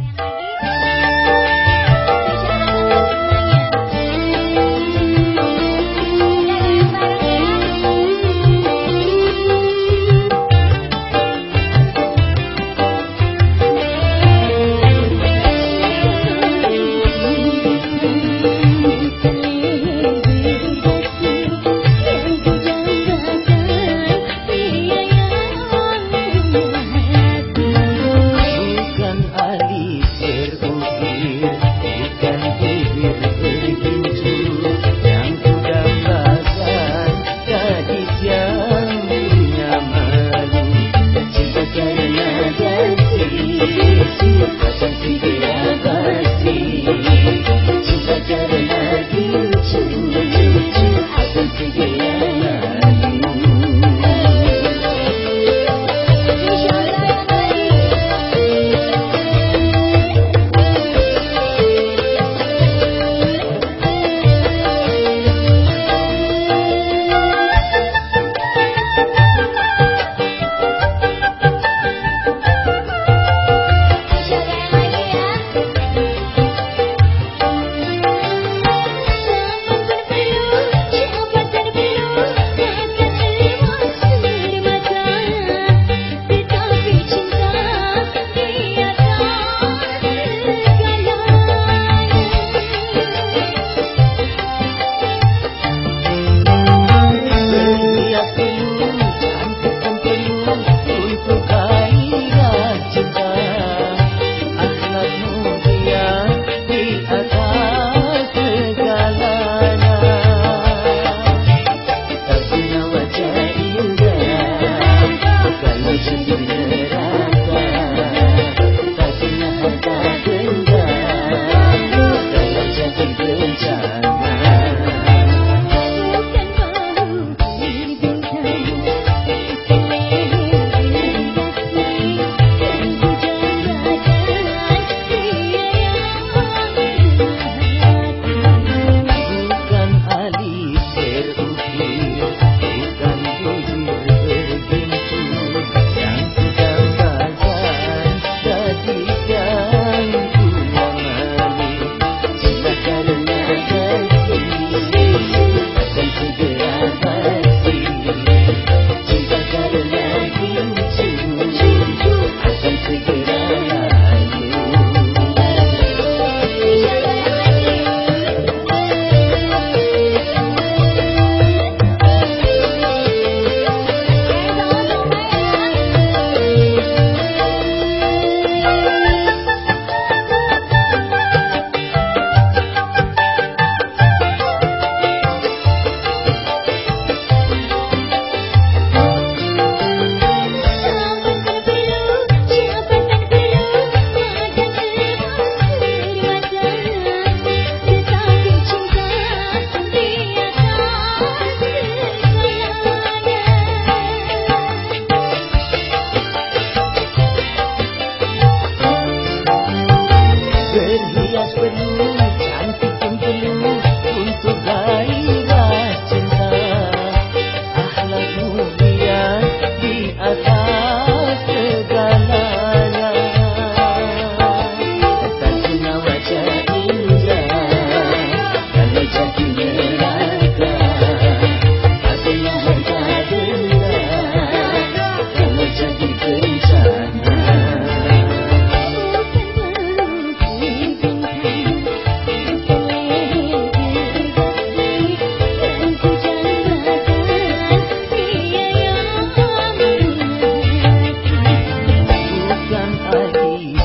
Santa Hari